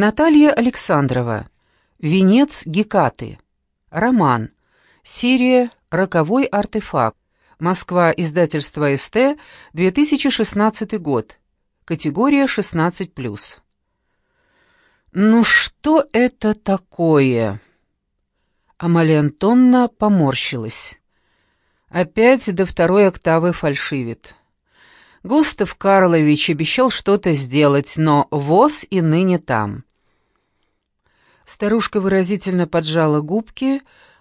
Наталья Александрова. Венец Гекаты. Роман. Серия «Роковой артефакт». Москва. Издательство СТ. 2016 год. Категория 16+. «Ну что это такое?» Амалия Антонна поморщилась. Опять до второй октавы фальшивит. Густав Карлович обещал что-то сделать, но воз и ныне там. Старушка выразительно поджала губки,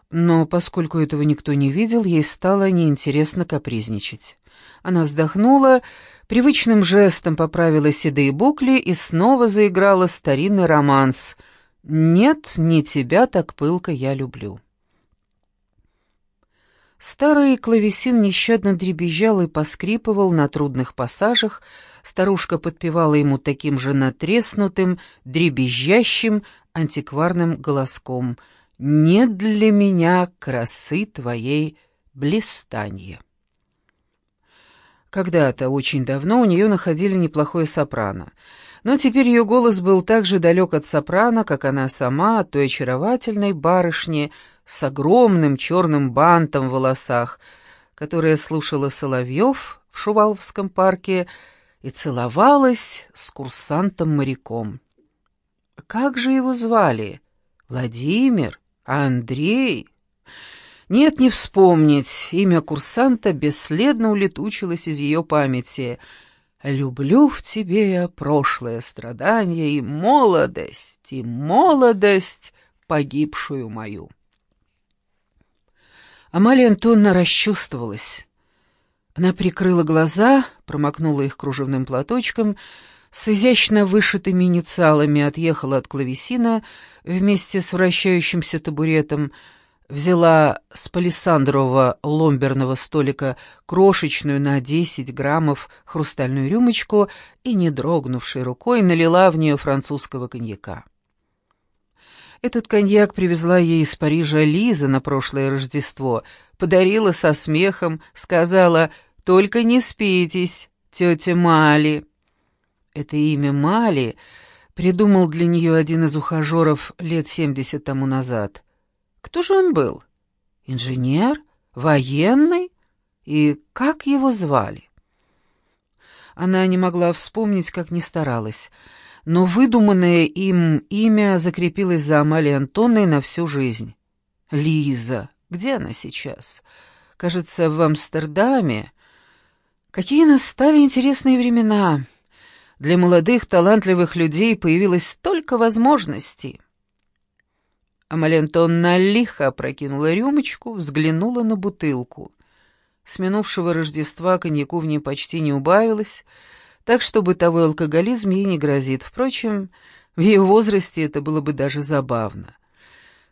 но поскольку этого никто не видел, ей стало неинтересно капризничать. Она вздохнула, привычным жестом поправила седые букли и снова заиграла старинный романс «Нет, не тебя так пылко я люблю». Старый клавесин нещадно дребезжал и поскрипывал на трудных пассажах, старушка подпевала ему таким же натреснутым, дребезжащим, антикварным голоском. «Нет для меня красы твоей блистанье». Когда-то, очень давно, у нее находили неплохое сопрано, но теперь ее голос был так же далек от сопрано, как она сама от той очаровательной барышни, с огромным черным бантом в волосах, которая слушала Соловьев в Шуваловском парке и целовалась с курсантом-моряком. Как же его звали? Владимир? Андрей? Нет, не вспомнить. Имя курсанта бесследно улетучилось из ее памяти. «Люблю в тебе я прошлое страдание и молодость, и молодость погибшую мою». Амалия Антонна расчувствовалась. Она прикрыла глаза, промокнула их кружевным платочком, с изящно вышитыми инициалами отъехала от клавесина вместе с вращающимся табуретом, взяла с палисандрового ломберного столика крошечную на десять граммов хрустальную рюмочку и, не дрогнувшей рукой, налила в нее французского коньяка. Этот коньяк привезла ей из Парижа Лиза на прошлое Рождество, подарила со смехом, сказала «Только не спитесь, тетя Мали». Это имя Мали придумал для нее один из ухажеров лет семьдесят тому назад. Кто же он был? Инженер? Военный? И как его звали? Она не могла вспомнить, как не старалась — но выдуманное им имя закрепилось за Амалией Антонной на всю жизнь. Лиза. Где она сейчас? Кажется, в Амстердаме. Какие настали интересные времена. Для молодых, талантливых людей появилось столько возможностей. Амалия Антонна лихо опрокинула рюмочку, взглянула на бутылку. С минувшего Рождества коньяку в ней почти не убавилось — так что бытовой алкоголизм ей не грозит. Впрочем, в ее возрасте это было бы даже забавно.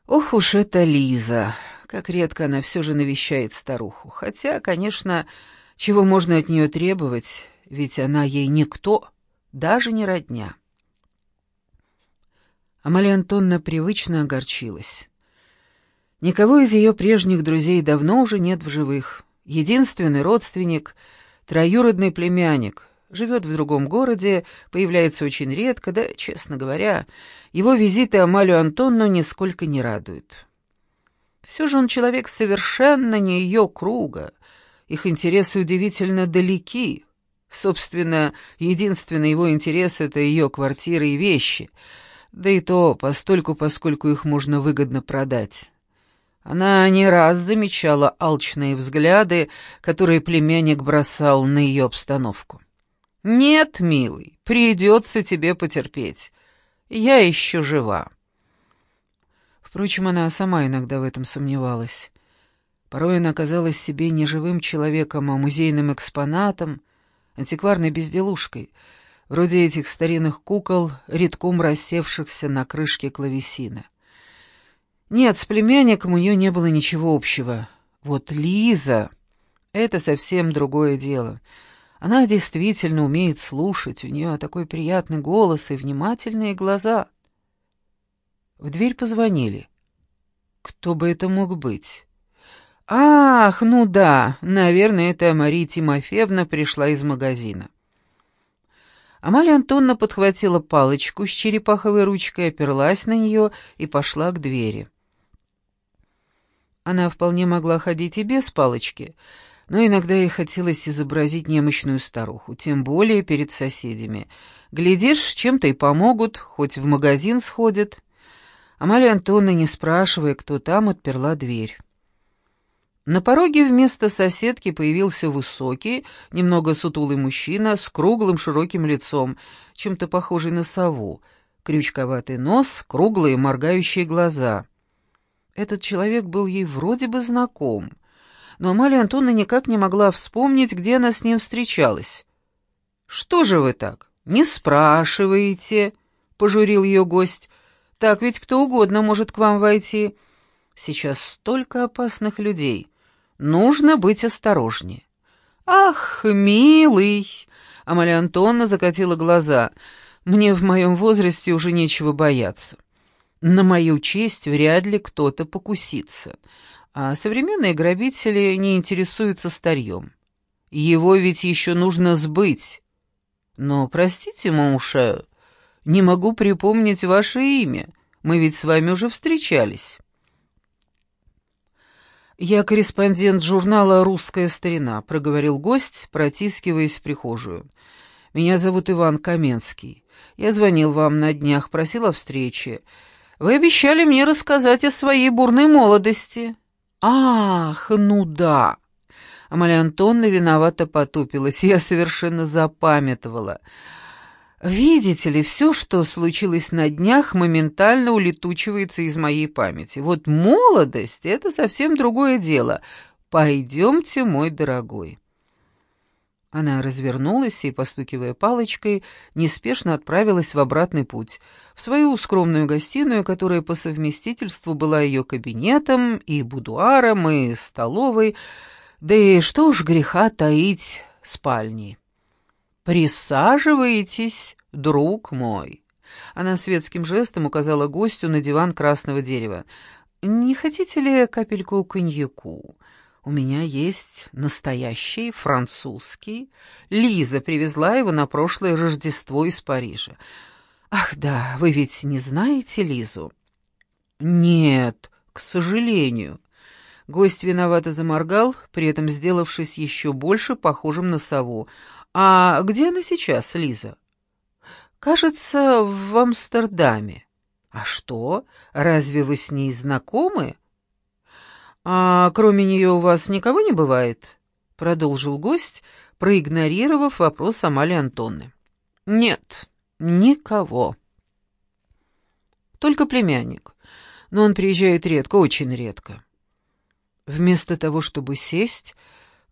Ох уж эта Лиза! Как редко она все же навещает старуху. Хотя, конечно, чего можно от нее требовать, ведь она ей никто, даже не родня. Амалия Антонна привычно огорчилась. Никого из ее прежних друзей давно уже нет в живых. Единственный родственник — троюродный племянник, живет в другом городе, появляется очень редко, да, честно говоря, его визиты Амалию Антонну нисколько не радуют. Все же он человек совершенно не ее круга, их интересы удивительно далеки. Собственно, единственный его интерес — это ее квартиры и вещи, да и то постольку, поскольку их можно выгодно продать. Она не раз замечала алчные взгляды, которые племянник бросал на ее обстановку. «Нет, милый, придется тебе потерпеть. Я еще жива». Впрочем, она сама иногда в этом сомневалась. Порой она казалась себе не живым человеком, а музейным экспонатом, антикварной безделушкой, вроде этих старинных кукол, редком рассевшихся на крышке клавесина. Нет, с племянником у нее не было ничего общего. Вот Лиза — это совсем другое дело — она действительно умеет слушать, у нее такой приятный голос и внимательные глаза. В дверь позвонили. Кто бы это мог быть? Ах, ну да, наверное, это Мария Тимофеевна пришла из магазина. Амалия Антонна подхватила палочку с черепаховой ручкой, оперлась на нее и пошла к двери. Она вполне могла ходить и без палочки, но иногда ей хотелось изобразить немощную старуху, тем более перед соседями. Глядишь, чем-то и помогут, хоть в магазин сходят. Амалия Антонна, не спрашивая, кто там, отперла дверь. На пороге вместо соседки появился высокий, немного сутулый мужчина с круглым широким лицом, чем-то похожий на сову, крючковатый нос, круглые моргающие глаза. Этот человек был ей вроде бы знаком, но Амалия Антоновна никак не могла вспомнить, где она с ним встречалась. «Что же вы так? Не спрашиваете?» — пожурил ее гость. «Так ведь кто угодно может к вам войти. Сейчас столько опасных людей». Нужно быть осторожнее. «Ах, милый!» — Амалия Антонна закатила глаза. «Мне в моем возрасте уже нечего бояться. На мою честь вряд ли кто-то покусится. А современные грабители не интересуются старьем. Его ведь еще нужно сбыть. Но, простите, Мауша, не могу припомнить ваше имя. Мы ведь с вами уже встречались». «Я корреспондент журнала «Русская старина», — проговорил гость, протискиваясь в прихожую. «Меня зовут Иван Каменский. Я звонил вам на днях, просил о встрече. Вы обещали мне рассказать о своей бурной молодости». «Ах, ну да!» Амалия Антонна виновато потупилась. Я совершенно запамятовала. Видите ли, все, что случилось на днях, моментально улетучивается из моей памяти. Вот молодость — это совсем другое дело. Пойдемте, мой дорогой». Она развернулась и, постукивая палочкой, неспешно отправилась в обратный путь, в свою скромную гостиную, которая по совместительству была ее кабинетом и будуаром, и столовой, да и что уж греха таить спальней. «Присаживайтесь, друг мой». Она светским жестом указала гостю на диван красного дерева. «Не хотите ли капельку коньяку? У меня есть настоящий французский. Лиза привезла его на прошлое Рождество из Парижа. Ах да, вы ведь не знаете Лизу?» «Нет, к сожалению». Гость виновато заморгал, при этом сделавшись еще больше похожим на сову. «А где она сейчас, Лиза?» «Кажется, в Амстердаме». «А что? Разве вы с ней знакомы?» «А кроме нее у вас никого не бывает?» — продолжил гость, проигнорировав вопрос Амали Антонны. «Нет, никого. Только племянник. Но он приезжает редко, очень редко». Вместо того, чтобы сесть,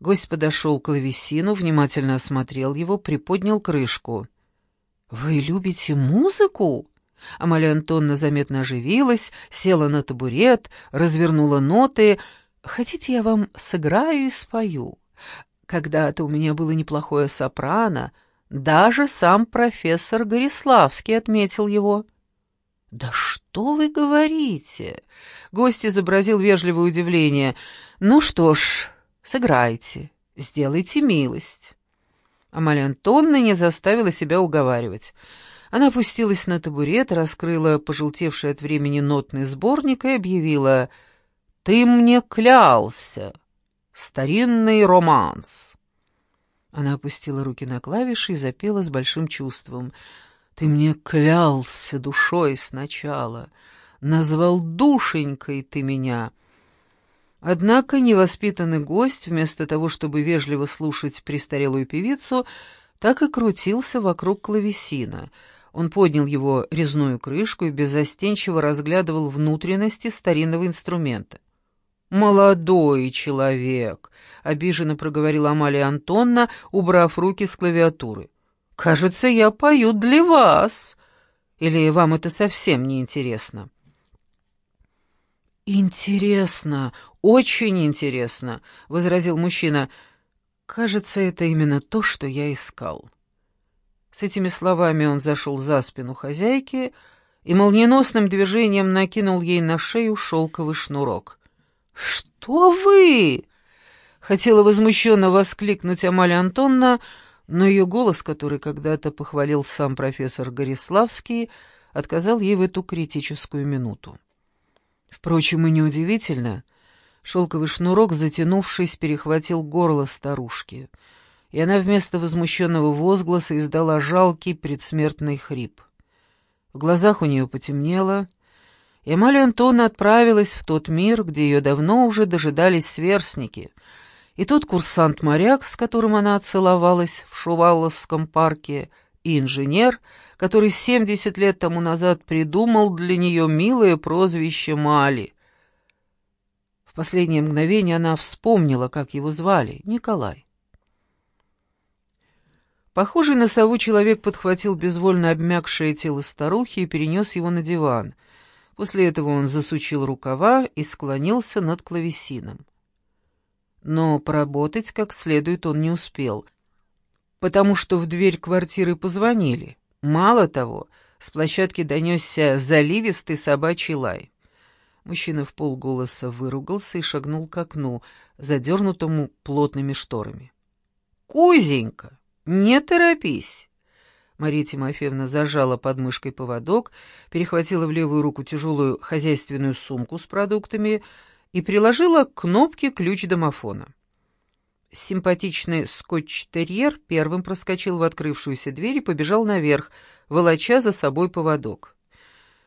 Гость подошел к клавесину, внимательно осмотрел его, приподнял крышку. «Вы любите музыку?» Амалия Антонна заметно оживилась, села на табурет, развернула ноты. «Хотите, я вам сыграю и спою? Когда-то у меня было неплохое сопрано, даже сам профессор Гориславский отметил его». «Да что вы говорите?» Гость изобразил вежливое удивление. «Ну что ж, Сыграйте, сделайте милость». Амалия Антонна не заставила себя уговаривать. Она опустилась на табурет, раскрыла пожелтевший от времени нотный сборник и объявила «Ты мне клялся! Старинный романс!» Она опустила руки на клавиши и запела с большим чувством. «Ты мне клялся душой сначала, назвал душенькой ты меня». Однако невоспитанный гость, вместо того, чтобы вежливо слушать престарелую певицу, так и крутился вокруг клавесина. Он поднял его резную крышку и беззастенчиво разглядывал внутренности старинного инструмента. «Молодой человек», — обиженно проговорила Амалия Антонна, убрав руки с клавиатуры. «Кажется, я пою для вас. Или вам это совсем не интересно?» «Интересно, очень интересно», — возразил мужчина. «Кажется, это именно то, что я искал». С этими словами он зашел за спину хозяйки и молниеносным движением накинул ей на шею шелковый шнурок. «Что вы?» — хотела возмущенно воскликнуть Амалия Антонна, но ее голос, который когда-то похвалил сам профессор Гориславский, отказал ей в эту критическую минуту. Впрочем, и неудивительно, шелковый шнурок, затянувшись, перехватил горло старушки, и она вместо возмущенного возгласа издала жалкий предсмертный хрип. В глазах у нее потемнело, и Амалия Антона отправилась в тот мир, где ее давно уже дожидались сверстники — и тот курсант-моряк, с которым она целовалась в Шуваловском парке, и инженер, который 70 лет тому назад придумал для нее милое прозвище Мали. В последнее мгновение она вспомнила, как его звали — Николай. Похожий на сову человек подхватил безвольно обмякшее тело старухи и перенес его на диван. После этого он засучил рукава и склонился над клавесином но поработать как следует он не успел, потому что в дверь квартиры позвонили. Мало того, с площадки донесся заливистый собачий лай. Мужчина в полголоса выругался и шагнул к окну, задернутому плотными шторами. «Кузенька, не торопись!» Мария Тимофеевна зажала под мышкой поводок, перехватила в левую руку тяжелую хозяйственную сумку с продуктами, и приложила к кнопке ключ домофона. Симпатичный скотч-терьер первым проскочил в открывшуюся дверь и побежал наверх, волоча за собой поводок.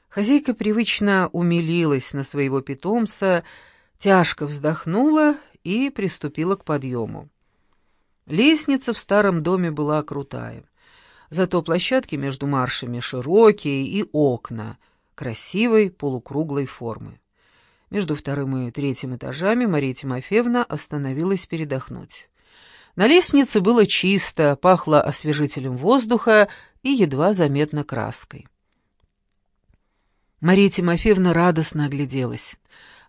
Хозяйка привычно умилилась на своего питомца, тяжко вздохнула и приступила к подъему. Лестница в старом доме была крутая. Зато площадки между маршами широкие и окна красивой полукруглой формы. Между вторым и третьим этажами Мария Тимофеевна остановилась передохнуть. На лестнице было чисто, пахло освежителем воздуха и едва заметно краской. Мария Тимофеевна радостно огляделась.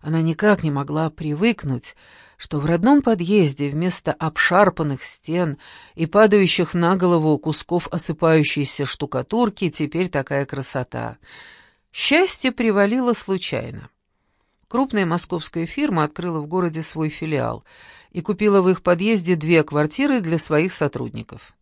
Она никак не могла привыкнуть, что в родном подъезде вместо обшарпанных стен и падающих на голову кусков осыпающейся штукатурки теперь такая красота. Счастье привалило случайно. Крупная московская фирма открыла в городе свой филиал и купила в их подъезде две квартиры для своих сотрудников.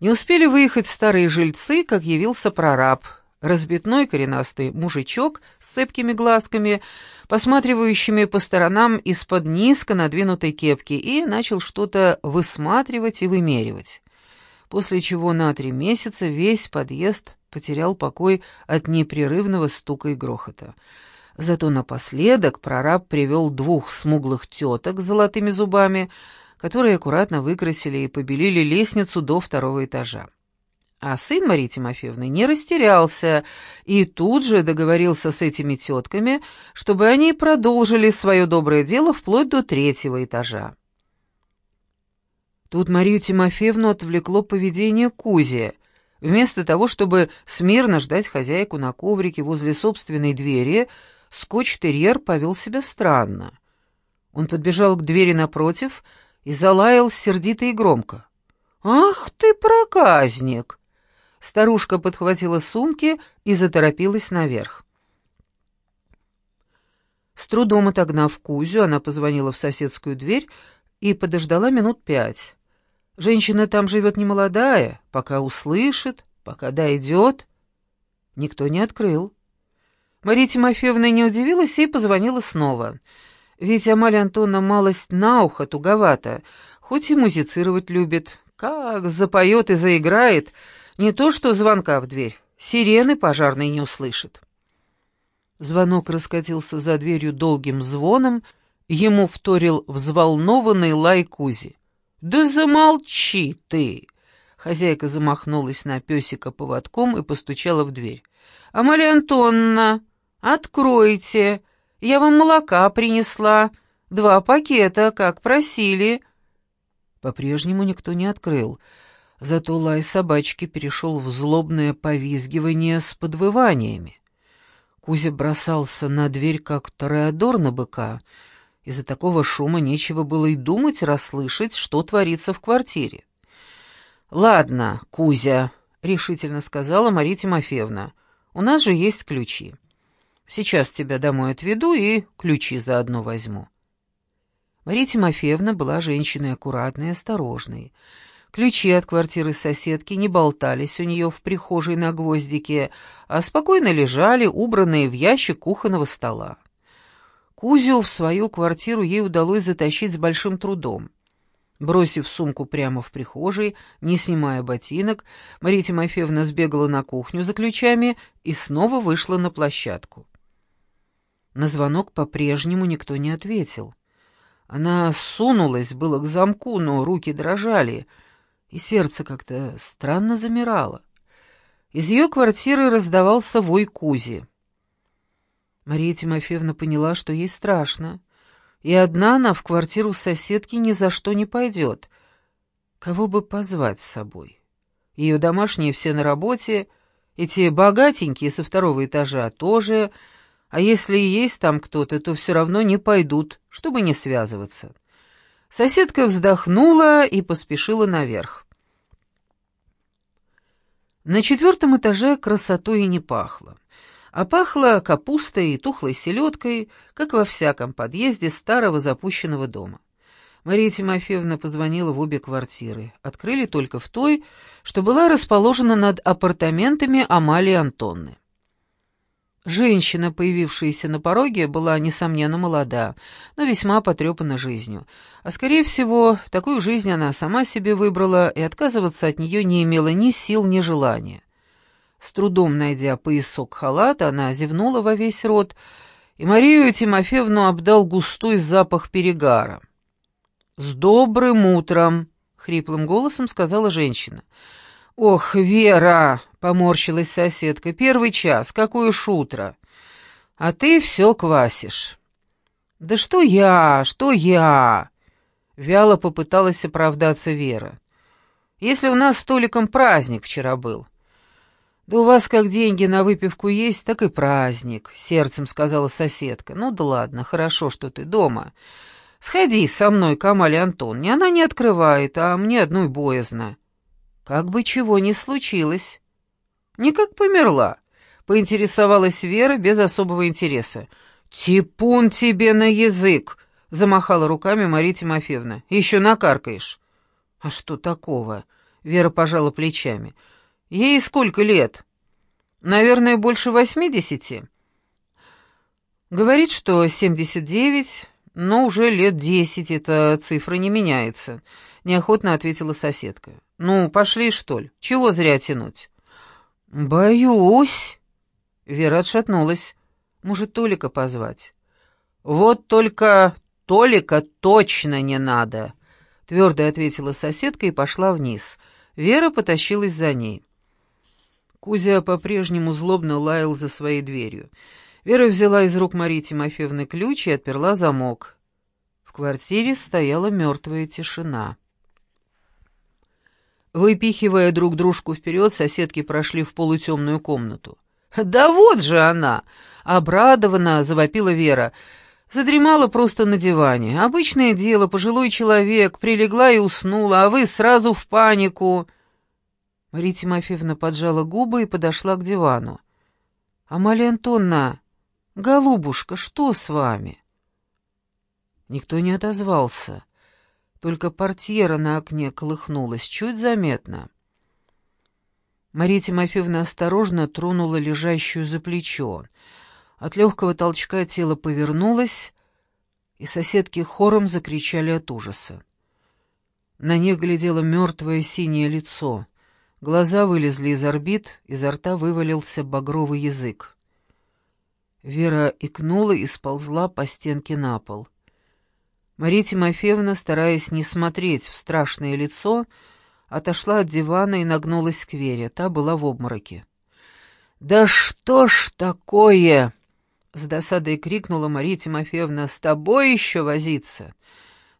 Не успели выехать старые жильцы, как явился прораб, разбитной коренастый мужичок с цепкими глазками, посматривающими по сторонам из-под низко надвинутой кепки, и начал что-то высматривать и вымеривать. После чего на три месяца весь подъезд потерял покой от непрерывного стука и грохота. Зато напоследок прораб привел двух смуглых теток с золотыми зубами, которые аккуратно выкрасили и побелили лестницу до второго этажа. А сын Марии Тимофеевны не растерялся и тут же договорился с этими тетками, чтобы они продолжили свое доброе дело вплоть до третьего этажа. Тут Марию Тимофеевну отвлекло поведение Кузи. Вместо того, чтобы смирно ждать хозяйку на коврике возле собственной двери, скотч-терьер повел себя странно. Он подбежал к двери напротив и залаял сердито и громко. «Ах ты, проказник!» Старушка подхватила сумки и заторопилась наверх. С трудом отогнав Кузю, она позвонила в соседскую дверь и подождала минут пять. Женщина там живет немолодая, пока услышит, пока дойдет. Никто не открыл. Мария Тимофеевна не удивилась и позвонила снова. Ведь Амалия Антоновна малость на ухо туговата, хоть и музицировать любит. Как запоет и заиграет, не то что звонка в дверь, сирены пожарной не услышит. Звонок раскатился за дверью долгим звоном, ему вторил взволнованный лай Кузи. «Да замолчи ты!» Хозяйка замахнулась на песика поводком и постучала в дверь. «Амалия Антоновна!» «Откройте! Я вам молока принесла. Два пакета, как просили». По-прежнему никто не открыл. Зато лай собачки перешел в злобное повизгивание с подвываниями. Кузя бросался на дверь, как тореадор на быка. Из-за такого шума нечего было и думать расслышать, что творится в квартире. «Ладно, Кузя», — решительно сказала Мария Тимофеевна, — «у нас же есть ключи». Сейчас тебя домой отведу и ключи заодно возьму». Мария Тимофеевна была женщиной аккуратной и осторожной. Ключи от квартиры соседки не болтались у нее в прихожей на гвоздике, а спокойно лежали, убранные в ящик кухонного стола. Кузю в свою квартиру ей удалось затащить с большим трудом. Бросив сумку прямо в прихожей, не снимая ботинок, Мария Тимофеевна сбегала на кухню за ключами и снова вышла на площадку. На звонок по-прежнему никто не ответил. Она сунулась было к замку, но руки дрожали — и сердце как-то странно замирало. Из ее квартиры раздавался вой Кузи. Мария Тимофеевна поняла, что ей страшно, и одна она в квартиру соседки ни за что не пойдет. Кого бы позвать с собой? Ее домашние все на работе, эти богатенькие со второго этажа тоже, а если и есть там кто-то, то все равно не пойдут, чтобы не связываться. Соседка вздохнула и поспешила наверх. На четвертом этаже красотой и не пахло, а пахло капустой и тухлой селедкой, как во всяком подъезде старого запущенного дома. Мария Тимофеевна позвонила в обе квартиры. Открыли только в той, что была расположена над апартаментами Амалии Антонны. Женщина, появившаяся на пороге, была, несомненно, молода, но весьма потрепана жизнью. А, скорее всего, такую жизнь она сама себе выбрала, и отказываться от нее не имела ни сил, ни желания. С трудом найдя поясок халата, она зевнула во весь рот, и Марию Тимофеевну обдал густой запах перегара. «С добрым утром!» — хриплым голосом сказала женщина. «Ох, Вера!» — поморщилась соседка. «Первый час, какое уж утро! А ты все квасишь». «Да что я, что я?» — вяло попыталась оправдаться Вера. «Если у нас с Толиком праздник вчера был». «Да у вас как деньги на выпивку есть, так и праздник», — сердцем сказала соседка. «Ну да ладно, хорошо, что ты дома. Сходи со мной к Амале Антонне, она не открывает, а мне одной боязно». Как бы чего ни случилось. Никак померла, поинтересовалась Вера без особого интереса. «Типун тебе на язык!» — замахала руками Мария Тимофеевна. «Еще накаркаешь». «А что такого?» — Вера пожала плечами. «Ей сколько лет?» «Наверное, больше восьмидесяти?» «Говорит, что семьдесят девять, но уже лет десять эта цифра не меняется», — неохотно ответила соседка. «Ну, пошли, что ли? Чего зря тянуть?» «Боюсь!» Вера отшатнулась. «Может, Толика позвать?» «Вот только Толика точно не надо!» Твердо ответила соседка и пошла вниз. Вера потащилась за ней. Кузя по-прежнему злобно лаял за своей дверью. Вера взяла из рук Марии Тимофеевны ключ и отперла замок. В квартире стояла мертвая тишина. Выпихивая друг дружку вперед, соседки прошли в полутемную комнату. «Да вот же она!» — обрадованно завопила Вера. Задремала просто на диване. Обычное дело, пожилой человек, прилегла и уснула, а вы сразу в панику. Мария Тимофеевна поджала губы и подошла к дивану. «Амалия Антонна, голубушка, что с вами?» Никто не отозвался. Только портьера на окне колыхнулась, чуть заметно. Мария Тимофеевна осторожно тронула лежащую за плечо. От легкого толчка тело повернулось, и соседки хором закричали от ужаса. На них глядело мертвое синее лицо. Глаза вылезли из орбит, изо рта вывалился багровый язык. Вера икнула и сползла по стенке на пол. Мария Тимофеевна, стараясь не смотреть в страшное лицо, отошла от дивана и нагнулась к Вере. Та была в обмороке. «Да что ж такое?» — с досадой крикнула Мария Тимофеевна. «С тобой еще возиться?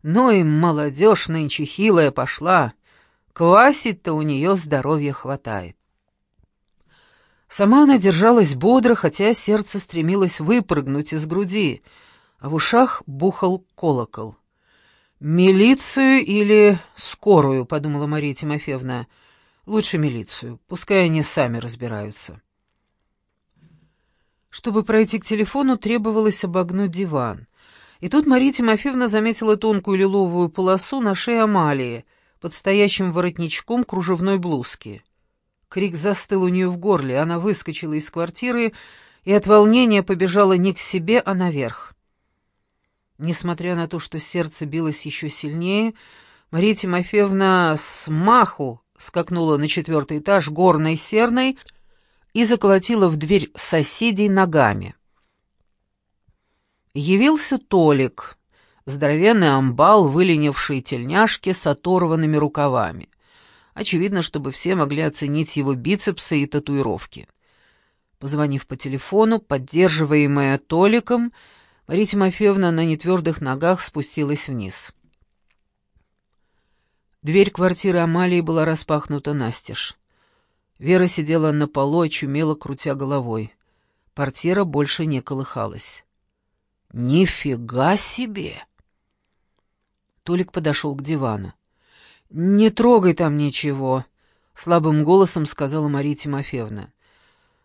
Ну и молодежь нынче хилая пошла. Квасить-то у нее здоровья хватает». Сама она держалась бодро, хотя сердце стремилось выпрыгнуть из груди — а в ушах бухал колокол. «Милицию или скорую?» — подумала Мария Тимофеевна. «Лучше милицию, пускай они сами разбираются». Чтобы пройти к телефону, требовалось обогнуть диван. И тут Мария Тимофеевна заметила тонкую лиловую полосу на шее Амалии, под стоящим воротничком кружевной блузки. Крик застыл у нее в горле, она выскочила из квартиры и от волнения побежала не к себе, а наверх. Несмотря на то, что сердце билось еще сильнее, Мария Тимофеевна с маху скакнула на четвертый этаж горной серной и заколотила в дверь соседей ногами. Явился Толик, здоровенный амбал, выленивший тельняшки с оторванными рукавами. Очевидно, чтобы все могли оценить его бицепсы и татуировки. Позвонив по телефону, поддерживаемая Толиком, Мария Тимофеевна на нетвердых ногах спустилась вниз. Дверь квартиры Амалии была распахнута настежь. Вера сидела на полу, очумело, крутя головой. Портьера больше не колыхалась. «Нифига себе!» Толик подошел к дивану. «Не трогай там ничего», — слабым голосом сказала Мария Тимофеевна.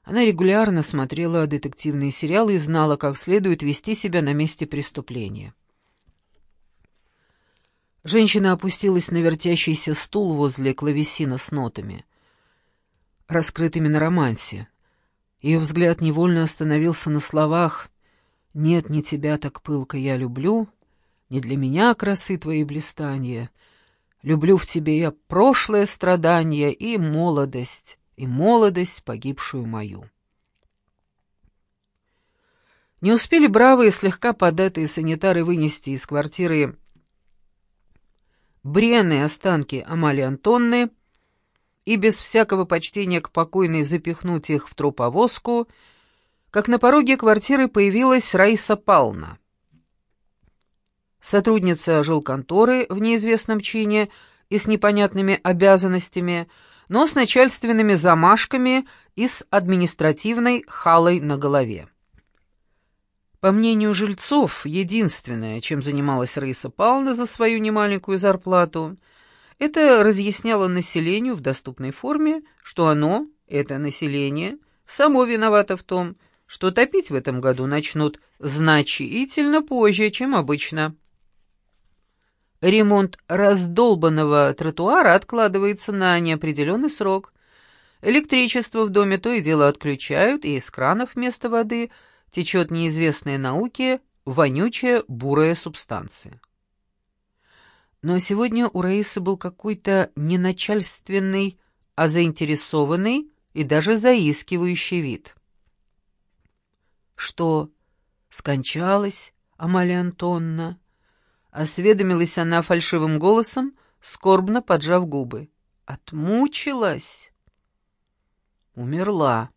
Она регулярно смотрела детективные сериалы и знала, как следует вести себя на месте преступления. Женщина опустилась на вертящийся стул возле клавесина с нотами, раскрытыми на романсе. Ее взгляд невольно остановился на словах «Нет, не тебя так пылко я люблю, не для меня красы твои блистанья. Люблю в тебе я прошлое страдание и молодость, и молодость, погибшую мою». Не успели бравые, слегка податые санитары вынести из квартиры бренные останки Амали Антонны и без всякого почтения к покойной запихнуть их в труповозку, как на пороге квартиры появилась Раиса Павловна. Сотрудница жилконторы в неизвестном чине и с непонятными обязанностями, но с начальственными замашками и с административной халой на голове. По мнению жильцов, единственное, чем занималась Раиса Павловна за свою немаленькую зарплату, это разъясняло населению в доступной форме, что оно, это население, само виновато в том, что топить в этом году начнут значительно позже, чем обычно. Ремонт раздолбанного тротуара откладывается на неопределенный срок. Электричество в доме то и дело отключают, и из кранов вместо воды – течет неизвестная науке вонючая бурая субстанция. Но сегодня у Раисы был какой-то не начальственный, а заинтересованный и даже заискивающий вид. «Что, скончалась Амалия Антонна?» Осведомилась она фальшивым голосом, скорбно поджав губы. «Отмучилась?» «Умерла»,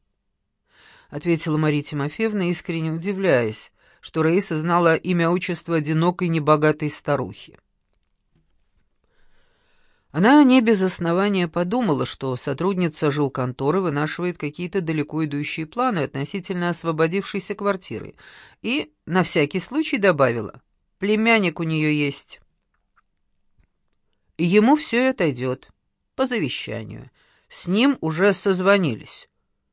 — ответила Мария Тимофеевна, искренне удивляясь, что Раиса знала имя-отчество одинокой небогатой старухи. Она не без основания подумала, что сотрудница жилконторы вынашивает какие-то далеко идущие планы относительно освободившейся квартиры, и на всякий случай добавила, «Племянник у нее есть». Ему все это идет, по завещанию. С ним уже созвонились.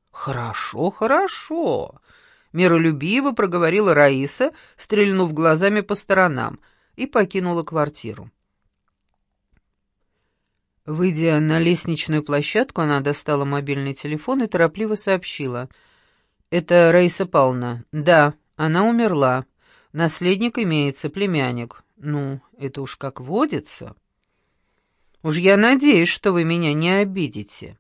«Хорошо, хорошо», — миролюбиво проговорила Раиса, стрельнув глазами по сторонам, и покинула квартиру. Выйдя на лестничную площадку, она достала мобильный телефон и торопливо сообщила. «Это Раиса Павловна. Да, она умерла. Наследник имеется, племянник. Ну, это уж как водится. Уж я надеюсь, что вы меня не обидите».